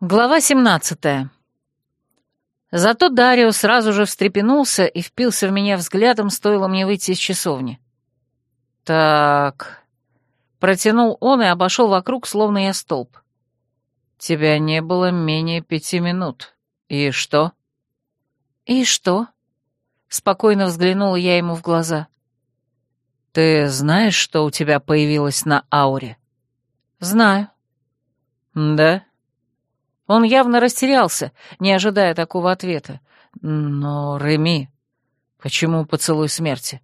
Глава 17. Зато Дарио сразу же встрепенулся и впился в меня взглядом, стоило мне выйти из часовни. «Так...» Протянул он и обошел вокруг, словно я столб. «Тебя не было менее пяти минут. И что?» «И что?» Спокойно взглянула я ему в глаза. «Ты знаешь, что у тебя появилось на ауре?» «Знаю». «Да?» Он явно растерялся, не ожидая такого ответа. «Но, Реми, почему поцелуй смерти?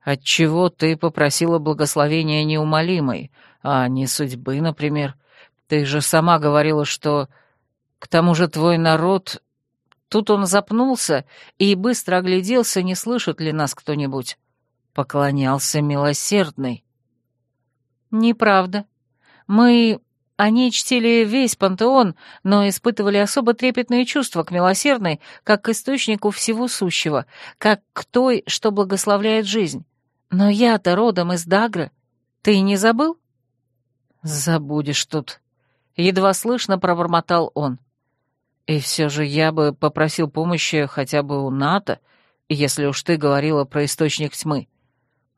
Отчего ты попросила благословения неумолимой, а не судьбы, например? Ты же сама говорила, что... К тому же твой народ...» Тут он запнулся и быстро огляделся, не слышит ли нас кто-нибудь. Поклонялся милосердный. «Неправда. Мы они чтили весь пантеон, но испытывали особо трепетные чувства к милосердной, как к источнику всего сущего, как к той, что благословляет жизнь. Но я-то родом из Дагры. Ты не забыл? Забудешь тут. Едва слышно пробормотал он. И все же я бы попросил помощи хотя бы у НАТО, если уж ты говорила про источник тьмы.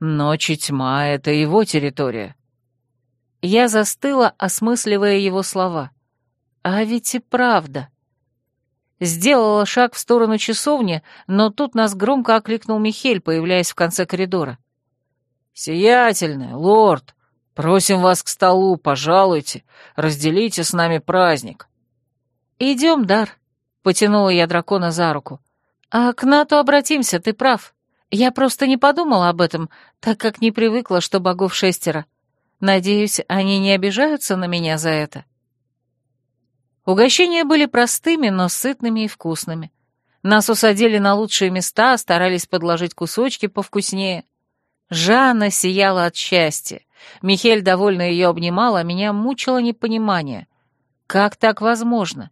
Ночь тьма — это его территория. Я застыла, осмысливая его слова. А ведь и правда. Сделала шаг в сторону часовни, но тут нас громко окликнул Михель, появляясь в конце коридора. «Сиятельный, лорд, просим вас к столу, пожалуйте, разделите с нами праздник». «Идем, Дар», — потянула я дракона за руку. «А к Нату обратимся, ты прав. Я просто не подумала об этом, так как не привыкла, что богов шестеро. Надеюсь, они не обижаются на меня за это. Угощения были простыми, но сытными и вкусными. Нас усадили на лучшие места, старались подложить кусочки повкуснее. Жанна сияла от счастья. Михель довольно ее обнимала, а меня мучило непонимание. Как так возможно?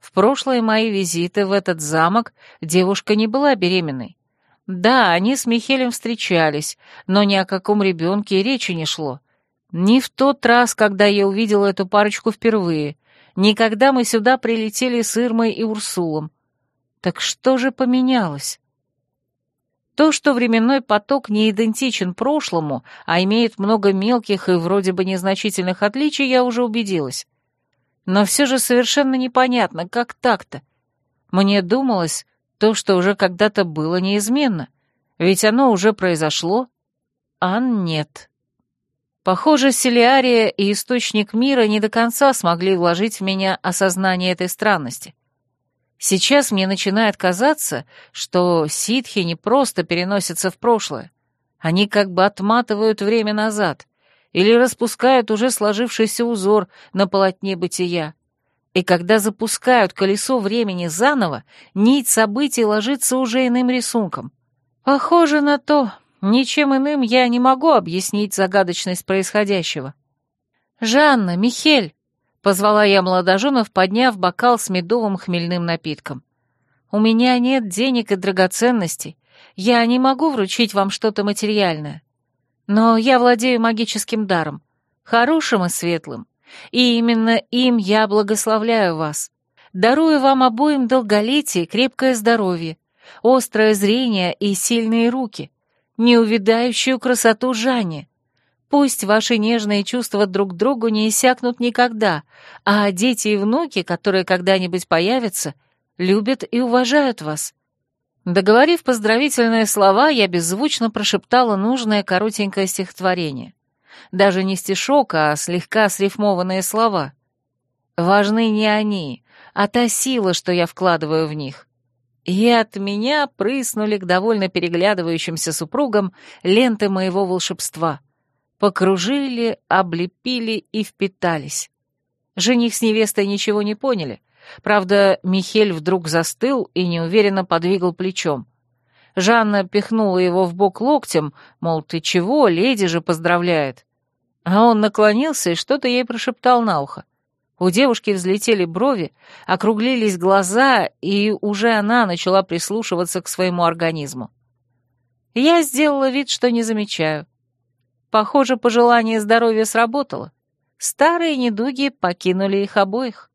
В прошлые мои визиты в этот замок девушка не была беременной. Да, они с Михелем встречались, но ни о каком ребенке речи не шло. Ни в тот раз, когда я увидела эту парочку впервые, ни когда мы сюда прилетели с Ирмой и Урсулом. Так что же поменялось? То, что временной поток не идентичен прошлому, а имеет много мелких и вроде бы незначительных отличий, я уже убедилась. Но все же совершенно непонятно, как так-то. Мне думалось, то, что уже когда-то было неизменно, ведь оно уже произошло, а нет. Похоже, Селиария и Источник Мира не до конца смогли вложить в меня осознание этой странности. Сейчас мне начинает казаться, что ситхи не просто переносятся в прошлое. Они как бы отматывают время назад или распускают уже сложившийся узор на полотне бытия. И когда запускают колесо времени заново, нить событий ложится уже иным рисунком. Похоже на то, Ничем иным я не могу объяснить загадочность происходящего. «Жанна, Михель!» — позвала я молодоженов, подняв бокал с медовым хмельным напитком. «У меня нет денег и драгоценностей. Я не могу вручить вам что-то материальное. Но я владею магическим даром, хорошим и светлым, и именно им я благословляю вас. Дарую вам обоим долголетие крепкое здоровье, острое зрение и сильные руки» неувидающую красоту Жани. Пусть ваши нежные чувства друг к другу не иссякнут никогда, а дети и внуки, которые когда-нибудь появятся, любят и уважают вас. Договорив поздравительные слова, я беззвучно прошептала нужное коротенькое стихотворение. Даже не стишок, а слегка срифмованные слова. Важны не они, а та сила, что я вкладываю в них и от меня прыснули к довольно переглядывающимся супругам ленты моего волшебства. Покружили, облепили и впитались. Жених с невестой ничего не поняли. Правда, Михель вдруг застыл и неуверенно подвигал плечом. Жанна пихнула его в бок локтем, мол, ты чего, леди же поздравляет. А он наклонился и что-то ей прошептал на ухо. У девушки взлетели брови, округлились глаза, и уже она начала прислушиваться к своему организму. Я сделала вид, что не замечаю. Похоже, пожелание здоровья сработало. Старые недуги покинули их обоих.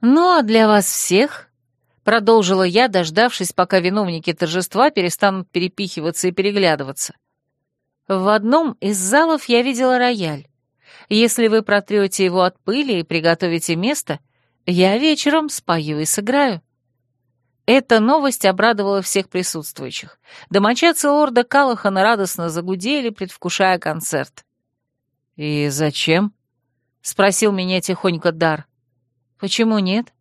«Ну, а для вас всех?» — продолжила я, дождавшись, пока виновники торжества перестанут перепихиваться и переглядываться. В одном из залов я видела рояль. Если вы протрете его от пыли и приготовите место, я вечером спою и сыграю. Эта новость обрадовала всех присутствующих. Домочадцы лорда Калахана радостно загудели, предвкушая концерт. «И зачем?» — спросил меня тихонько Дар. «Почему нет?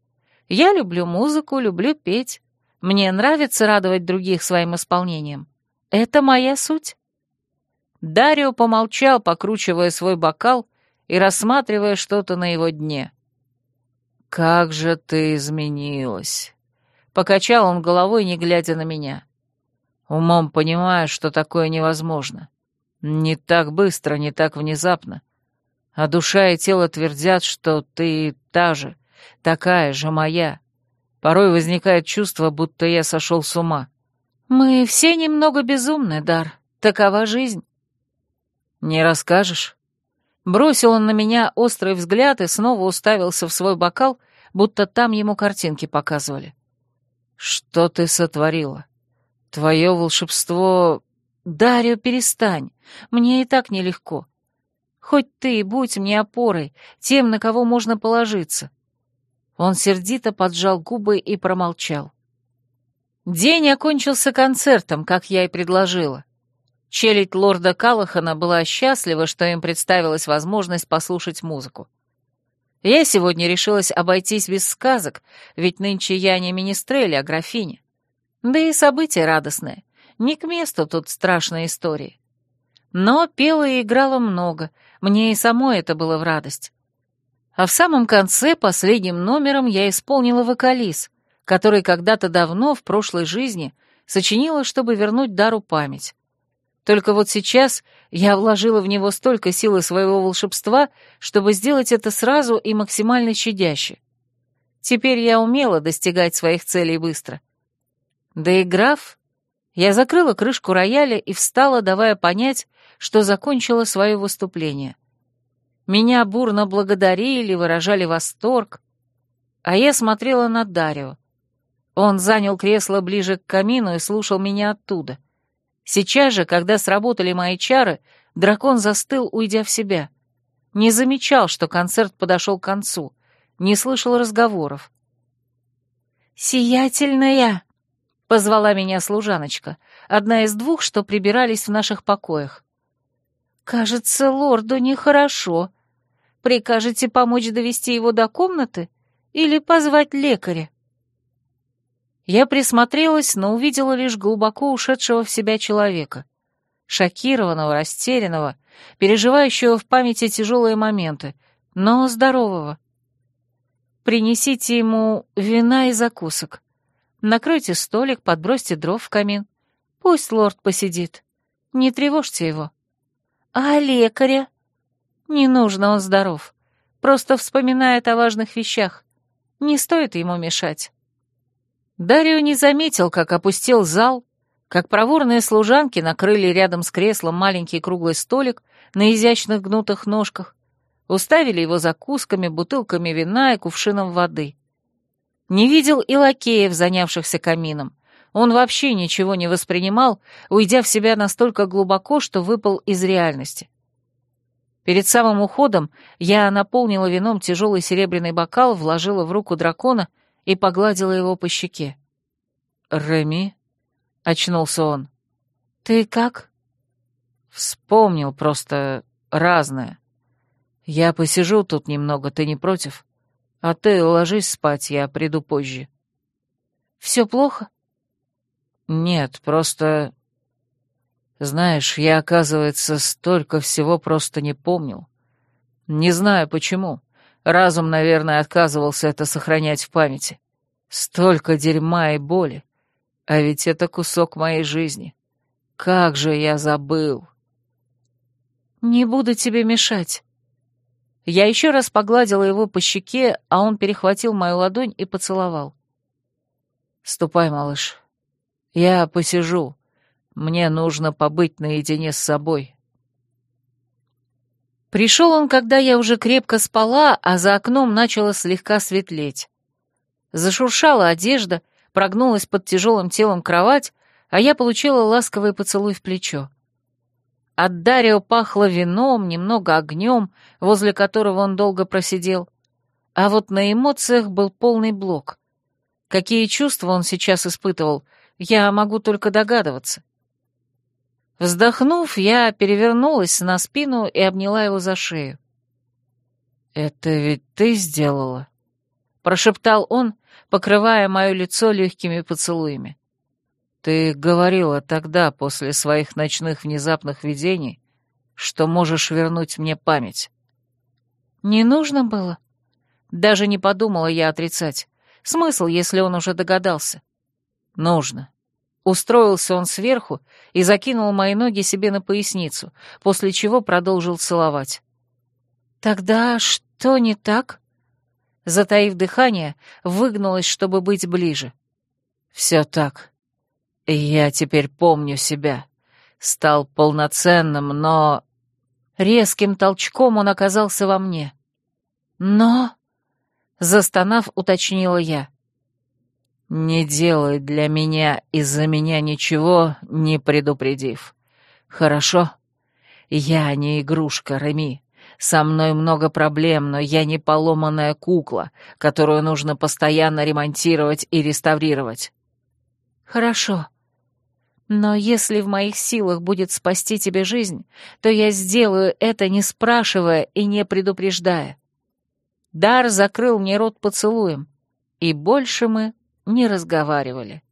Я люблю музыку, люблю петь. Мне нравится радовать других своим исполнением. Это моя суть». Дарио помолчал, покручивая свой бокал и рассматривая что-то на его дне. «Как же ты изменилась!» Покачал он головой, не глядя на меня. Умом понимаю, что такое невозможно. Не так быстро, не так внезапно. А душа и тело твердят, что ты та же, такая же моя. Порой возникает чувство, будто я сошел с ума. Мы все немного безумны, Дар. Такова жизнь. Не расскажешь? Бросил он на меня острый взгляд и снова уставился в свой бокал, будто там ему картинки показывали. «Что ты сотворила? Твое волшебство...» «Дарью, перестань. Мне и так нелегко. Хоть ты и будь мне опорой, тем, на кого можно положиться». Он сердито поджал губы и промолчал. День окончился концертом, как я и предложила. Челядь лорда Калахана была счастлива, что им представилась возможность послушать музыку. Я сегодня решилась обойтись без сказок, ведь нынче я не министрель, а графиня. Да и событие радостное. Не к месту тут страшные истории. Но пела и играла много, мне и самой это было в радость. А в самом конце, последним номером, я исполнила вокализ, который когда-то давно, в прошлой жизни, сочинила, чтобы вернуть дару память. Только вот сейчас я вложила в него столько силы своего волшебства, чтобы сделать это сразу и максимально щадяще. Теперь я умела достигать своих целей быстро. Доиграв, я закрыла крышку рояля и встала, давая понять, что закончила свое выступление. Меня бурно благодарили, выражали восторг, а я смотрела на Дарио. Он занял кресло ближе к камину и слушал меня оттуда — Сейчас же, когда сработали мои чары, дракон застыл, уйдя в себя. Не замечал, что концерт подошел к концу, не слышал разговоров. «Сиятельная!» — позвала меня служаночка, одна из двух, что прибирались в наших покоях. «Кажется, лорду нехорошо. Прикажете помочь довести его до комнаты или позвать лекаря?» Я присмотрелась, но увидела лишь глубоко ушедшего в себя человека. Шокированного, растерянного, переживающего в памяти тяжелые моменты, но здорового. Принесите ему вина и закусок. Накройте столик, подбросьте дров в камин. Пусть лорд посидит. Не тревожьте его. А лекаря? Не нужно, он здоров. Просто вспоминает о важных вещах. Не стоит ему мешать. Дарио не заметил, как опустил зал, как проворные служанки накрыли рядом с креслом маленький круглый столик на изящных гнутых ножках, уставили его закусками, бутылками вина и кувшином воды. Не видел и лакеев, занявшихся камином. Он вообще ничего не воспринимал, уйдя в себя настолько глубоко, что выпал из реальности. Перед самым уходом я наполнила вином тяжелый серебряный бокал, вложила в руку дракона — и погладила его по щеке. «Реми?» — очнулся он. «Ты как?» «Вспомнил просто разное. Я посижу тут немного, ты не против? А ты ложись спать, я приду позже». «Все плохо?» «Нет, просто...» «Знаешь, я, оказывается, столько всего просто не помнил. Не знаю почему. Разум, наверное, отказывался это сохранять в памяти. Столько дерьма и боли. А ведь это кусок моей жизни. Как же я забыл. Не буду тебе мешать. Я еще раз погладила его по щеке, а он перехватил мою ладонь и поцеловал. Ступай, малыш. Я посижу. Мне нужно побыть наедине с собой. Пришел он, когда я уже крепко спала, а за окном начало слегка светлеть. Зашуршала одежда, прогнулась под тяжелым телом кровать, а я получила ласковый поцелуй в плечо. От Дарио пахло вином, немного огнем, возле которого он долго просидел. А вот на эмоциях был полный блок. Какие чувства он сейчас испытывал, я могу только догадываться. Вздохнув, я перевернулась на спину и обняла его за шею. «Это ведь ты сделала?» — прошептал он, покрывая мое лицо легкими поцелуями. «Ты говорила тогда, после своих ночных внезапных видений, что можешь вернуть мне память». «Не нужно было?» Даже не подумала я отрицать. Смысл, если он уже догадался? «Нужно. Устроился он сверху и закинул мои ноги себе на поясницу, после чего продолжил целовать. «Тогда что не так?» Затаив дыхание, выгнулась, чтобы быть ближе. «Все так. Я теперь помню себя. Стал полноценным, но...» Резким толчком он оказался во мне. «Но...» Застонав, уточнила я. Не делай для меня из-за меня ничего, не предупредив. Хорошо? Я не игрушка, Реми. Со мной много проблем, но я не поломанная кукла, которую нужно постоянно ремонтировать и реставрировать. Хорошо. Но если в моих силах будет спасти тебе жизнь, то я сделаю это, не спрашивая и не предупреждая. Дар закрыл мне рот поцелуем, и больше мы не разговаривали.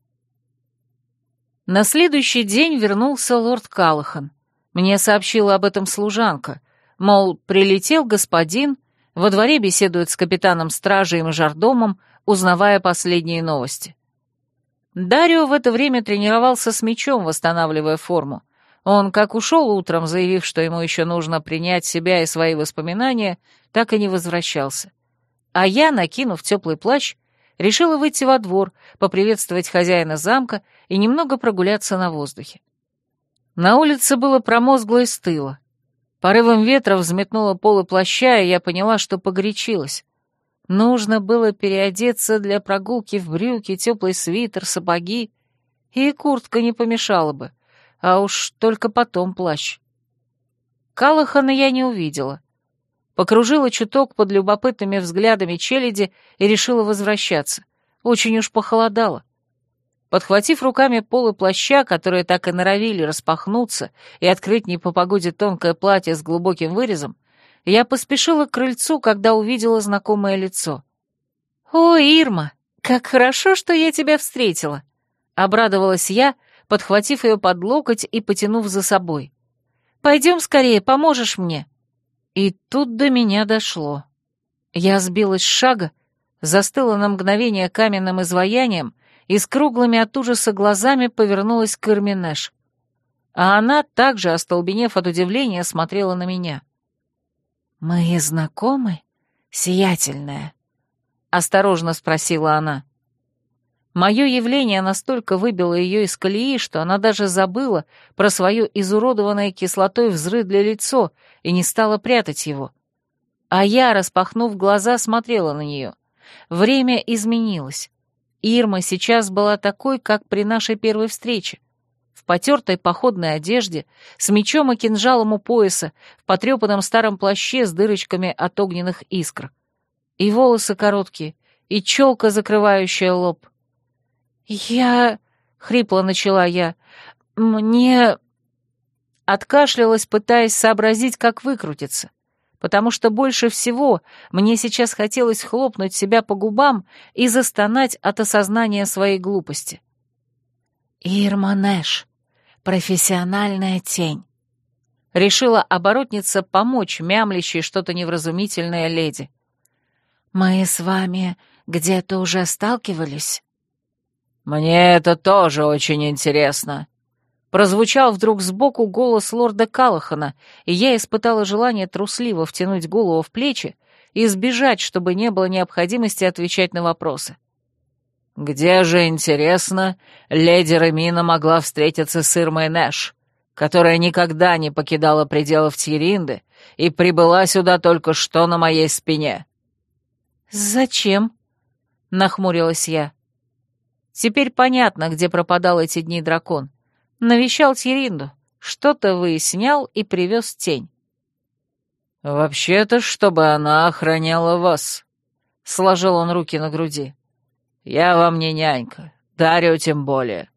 На следующий день вернулся лорд Калахан. Мне сообщила об этом служанка, мол, прилетел господин, во дворе беседует с капитаном стражи и мажордомом, узнавая последние новости. Дарио в это время тренировался с мечом, восстанавливая форму. Он как ушел утром, заявив, что ему еще нужно принять себя и свои воспоминания, так и не возвращался. А я, накинув теплый плащ, решила выйти во двор, поприветствовать хозяина замка и немного прогуляться на воздухе. На улице было промозгло и стыло. Порывом ветра взметнуло полы плаща, и я поняла, что погорячилась. Нужно было переодеться для прогулки в брюки, теплый свитер, сапоги, и куртка не помешала бы, а уж только потом плащ. Калахана я не увидела. Покружила чуток под любопытными взглядами челяди и решила возвращаться. Очень уж похолодало. Подхватив руками полы плаща, которые так и норовили распахнуться и открыть не по погоде тонкое платье с глубоким вырезом, я поспешила к крыльцу, когда увидела знакомое лицо. «О, Ирма, как хорошо, что я тебя встретила!» — обрадовалась я, подхватив ее под локоть и потянув за собой. «Пойдем скорее, поможешь мне!» И тут до меня дошло. Я сбилась с шага, застыла на мгновение каменным изваянием и с круглыми от ужаса глазами повернулась к Ирминеш. А она, также остолбенев от удивления, смотрела на меня. «Мы знакомы, сиятельная?» — осторожно спросила она. Мое явление настолько выбило ее из колеи, что она даже забыла про свое изуродованное кислотой взрыдле лицо и не стала прятать его. А я, распахнув глаза, смотрела на нее. Время изменилось. Ирма сейчас была такой, как при нашей первой встрече. В потертой походной одежде, с мечом и кинжалом у пояса, в потрепанном старом плаще с дырочками от огненных искр. И волосы короткие, и челка, закрывающая лоб. «Я...» — хрипло начала я. «Мне...» Откашлялась, пытаясь сообразить, как выкрутиться, потому что больше всего мне сейчас хотелось хлопнуть себя по губам и застонать от осознания своей глупости. «Ирма Нэш, профессиональная тень», — решила оборотница помочь мямлящей что-то невразумительное леди. «Мы с вами где-то уже сталкивались?» «Мне это тоже очень интересно», Прозвучал вдруг сбоку голос лорда Калахана, и я испытала желание трусливо втянуть голову в плечи и сбежать, чтобы не было необходимости отвечать на вопросы. «Где же, интересно, леди Ремина могла встретиться с Ирмой Нэш, которая никогда не покидала пределов Тьеринды и прибыла сюда только что на моей спине?» «Зачем?» — нахмурилась я. Теперь понятно, где пропадал эти дни дракон. Навещал Тиринду, что-то выяснял и привез тень. «Вообще-то, чтобы она охраняла вас», — сложил он руки на груди. «Я вам не нянька, Дарью тем более.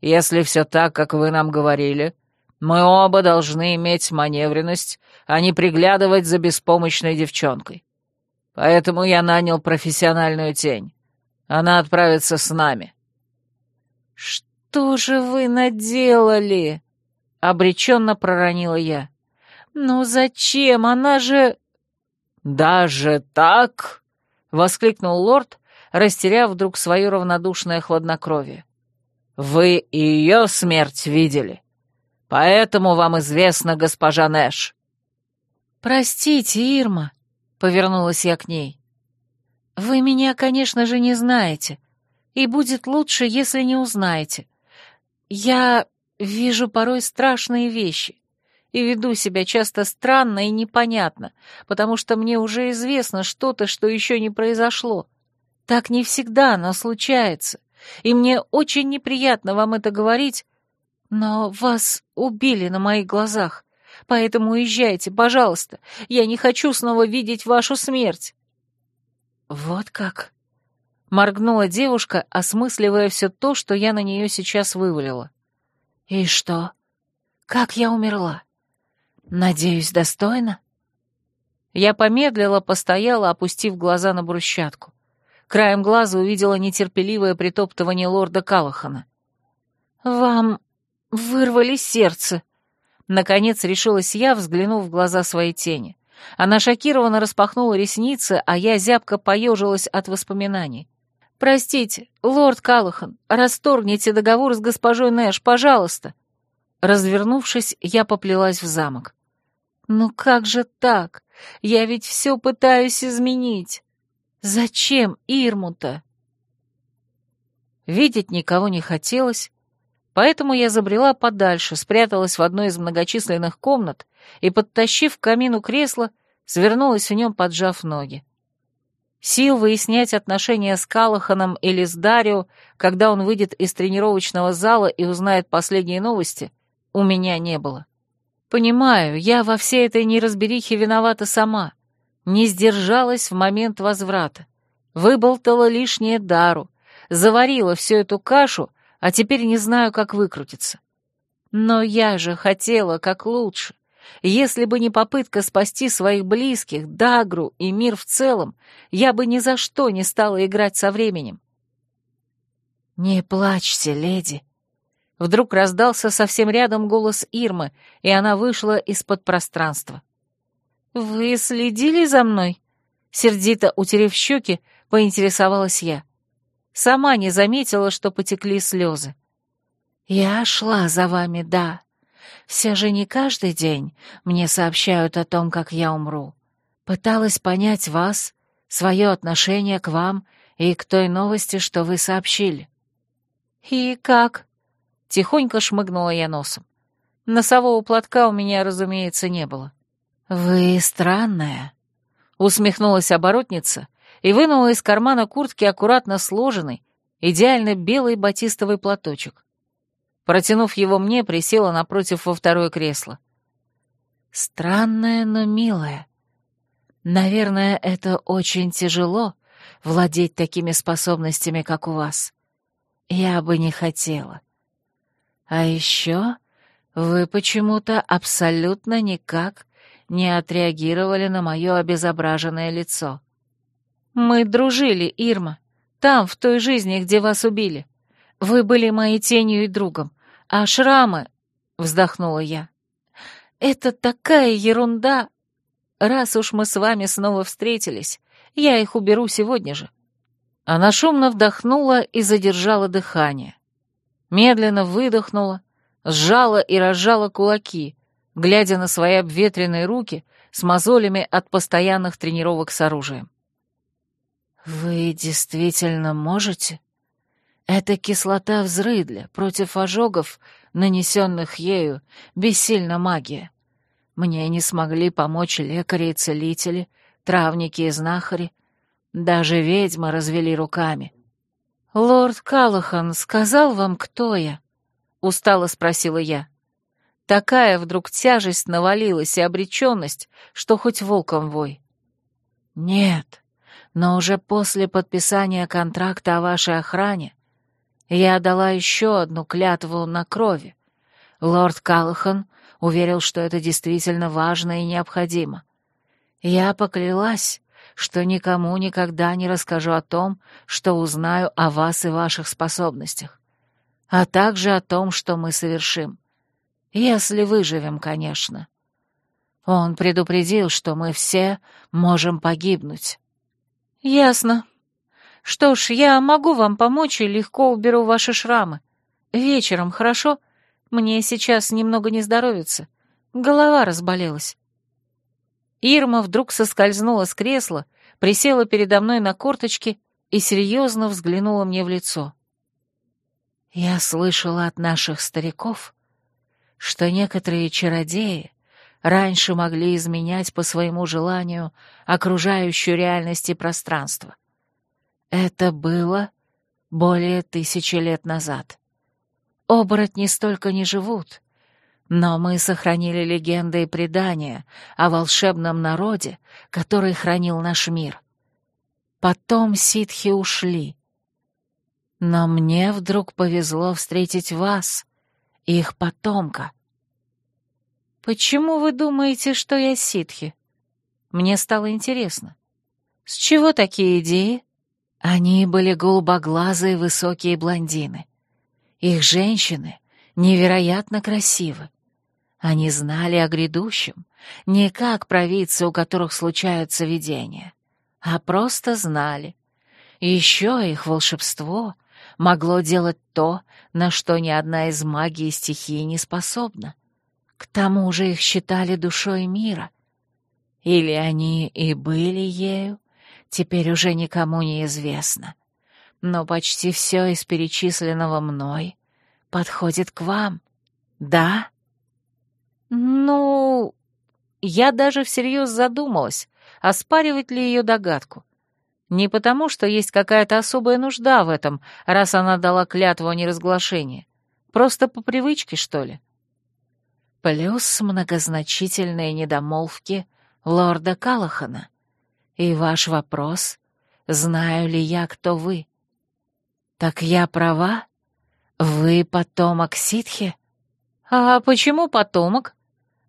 Если все так, как вы нам говорили, мы оба должны иметь маневренность, а не приглядывать за беспомощной девчонкой. Поэтому я нанял профессиональную тень. Она отправится с нами». «Что же вы наделали?» — обреченно проронила я. «Ну зачем? Она же...» «Даже так?» — воскликнул лорд, растеряв вдруг свое равнодушное хладнокровие. «Вы ее смерть видели, поэтому вам известна госпожа Нэш». «Простите, Ирма», — повернулась я к ней. «Вы меня, конечно же, не знаете, и будет лучше, если не узнаете. Я вижу порой страшные вещи и веду себя часто странно и непонятно, потому что мне уже известно что-то, что еще не произошло. Так не всегда, но случается, и мне очень неприятно вам это говорить, но вас убили на моих глазах, поэтому уезжайте, пожалуйста, я не хочу снова видеть вашу смерть». «Вот как?» — моргнула девушка, осмысливая все то, что я на нее сейчас вывалила. «И что? Как я умерла? «Надеюсь, достойно?» Я помедлила, постояла, опустив глаза на брусчатку. Краем глаза увидела нетерпеливое притоптывание лорда Калахана. «Вам вырвали сердце!» Наконец решилась я, взглянув в глаза своей тени. Она шокированно распахнула ресницы, а я зябко поежилась от воспоминаний. «Простите, лорд Калахан, расторгните договор с госпожой Нэш, пожалуйста!» Развернувшись, я поплелась в замок. «Ну как же так? Я ведь все пытаюсь изменить. Зачем Ирмута?» Видеть никого не хотелось, поэтому я забрела подальше, спряталась в одной из многочисленных комнат и, подтащив к камину кресло, свернулась в нем, поджав ноги. Сил выяснять отношения с Калаханом или с Дарио, когда он выйдет из тренировочного зала и узнает последние новости, у меня не было. Понимаю, я во всей этой неразберихе виновата сама. Не сдержалась в момент возврата. Выболтала лишнее дару, заварила всю эту кашу, а теперь не знаю, как выкрутиться. Но я же хотела как лучше. Если бы не попытка спасти своих близких, Дагру и мир в целом, я бы ни за что не стала играть со временем. «Не плачьте, леди», Вдруг раздался совсем рядом голос Ирмы, и она вышла из-под пространства. «Вы следили за мной?» Сердито утерев щеки, поинтересовалась я. Сама не заметила, что потекли слезы. «Я шла за вами, да. Все же не каждый день мне сообщают о том, как я умру. Пыталась понять вас, свое отношение к вам и к той новости, что вы сообщили». «И как?» Тихонько шмыгнула я носом. Носового платка у меня, разумеется, не было. «Вы странная», — усмехнулась оборотница и вынула из кармана куртки аккуратно сложенный, идеально белый батистовый платочек. Протянув его мне, присела напротив во второе кресло. «Странная, но милая. Наверное, это очень тяжело — владеть такими способностями, как у вас. Я бы не хотела. А еще вы почему-то абсолютно никак не отреагировали на мое обезображенное лицо. Мы дружили, Ирма, там, в той жизни, где вас убили. Вы были моей тенью и другом, а шрамы... Вздохнула я. Это такая ерунда. Раз уж мы с вами снова встретились, я их уберу сегодня же. Она шумно вдохнула и задержала дыхание медленно выдохнула, сжала и разжала кулаки, глядя на свои обветренные руки с мозолями от постоянных тренировок с оружием. «Вы действительно можете? Это кислота взрыдля против ожогов, нанесенных ею, бессильна магия. Мне не смогли помочь лекари и целители, травники и знахари, Даже ведьмы развели руками. «Лорд Калахан сказал вам, кто я?» — устало спросила я. Такая вдруг тяжесть навалилась и обреченность, что хоть волком вой. «Нет, но уже после подписания контракта о вашей охране я дала еще одну клятву на крови. Лорд Калахан уверил, что это действительно важно и необходимо. Я поклялась, что никому никогда не расскажу о том, что узнаю о вас и ваших способностях, а также о том, что мы совершим. Если выживем, конечно. Он предупредил, что мы все можем погибнуть. Ясно. Что ж, я могу вам помочь и легко уберу ваши шрамы. Вечером, хорошо? Мне сейчас немного не здоровится. Голова разболелась. Ирма вдруг соскользнула с кресла, присела передо мной на корточки и серьезно взглянула мне в лицо. Я слышала от наших стариков, что некоторые чародеи раньше могли изменять по своему желанию окружающую реальность и пространство. Это было более тысячи лет назад. Оборотни столько не живут, но мы сохранили легенды и предания о волшебном народе, который хранил наш мир. Потом ситхи ушли. Но мне вдруг повезло встретить вас, их потомка. «Почему вы думаете, что я ситхи?» Мне стало интересно. «С чего такие идеи?» Они были голубоглазые высокие блондины. Их женщины невероятно красивы. Они знали о грядущем, не как провидцы, у которых случаются видения, а просто знали. Еще их волшебство могло делать то, на что ни одна из магии стихии не способна. К тому же их считали душой мира. Или они и были ею, теперь уже никому не известно. Но почти все из перечисленного мной подходит к вам. Да? Ну, я даже всерьез задумалась, оспаривать ли ее догадку. Не потому, что есть какая-то особая нужда в этом, раз она дала клятву о неразглашении. Просто по привычке, что ли? Плюс многозначительные недомолвки лорда Калахана. И ваш вопрос, знаю ли я, кто вы? Так я права? Вы потомок ситхи? А почему потомок?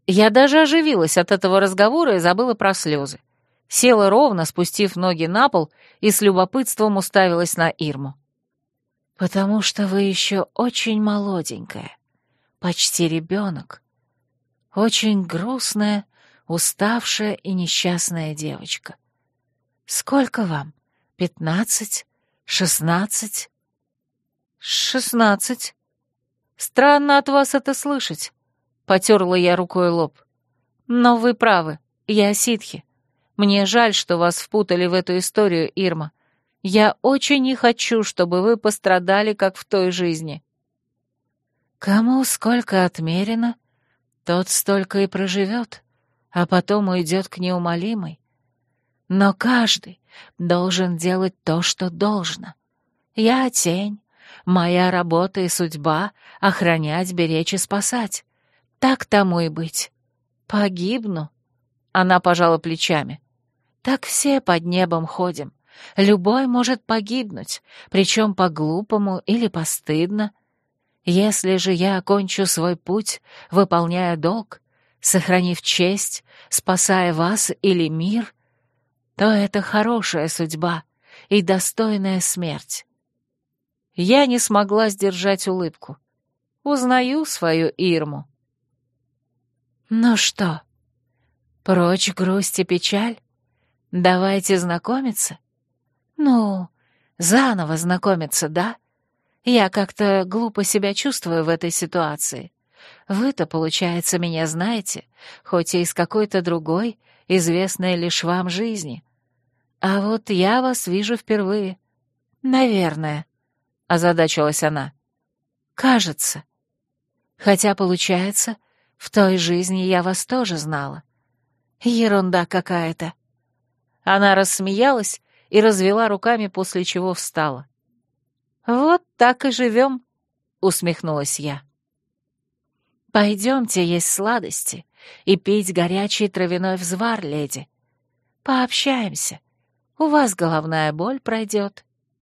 Я даже оживилась от этого разговора и забыла про слезы села ровно, спустив ноги на пол, и с любопытством уставилась на Ирму. «Потому что вы еще очень молоденькая, почти ребенок, очень грустная, уставшая и несчастная девочка. Сколько вам? Пятнадцать? Шестнадцать?» «Шестнадцать. Странно от вас это слышать», — потерла я рукой лоб. «Но вы правы, я ситхи. Мне жаль, что вас впутали в эту историю, Ирма. Я очень не хочу, чтобы вы пострадали, как в той жизни». «Кому сколько отмерено, тот столько и проживет, а потом уйдет к неумолимой. Но каждый должен делать то, что должно. Я тень, моя работа и судьба — охранять, беречь и спасать. Так тому и быть. Погибну». Она пожала плечами. Так все под небом ходим. Любой может погибнуть, причем по-глупому или постыдно. Если же я окончу свой путь, выполняя долг, сохранив честь, спасая вас или мир, то это хорошая судьба и достойная смерть. Я не смогла сдержать улыбку. Узнаю свою Ирму. Ну что, прочь грусть и печаль? Давайте знакомиться? Ну, заново знакомиться, да? Я как-то глупо себя чувствую в этой ситуации. Вы-то, получается, меня знаете, хоть и из какой-то другой, известной лишь вам жизни. А вот я вас вижу впервые. Наверное, — озадачилась она. Кажется. Хотя, получается, в той жизни я вас тоже знала. Ерунда какая-то. Она рассмеялась и развела руками, после чего встала. «Вот так и живем», — усмехнулась я. «Пойдемте есть сладости и пить горячий травяной взвар, леди. Пообщаемся. У вас головная боль пройдет».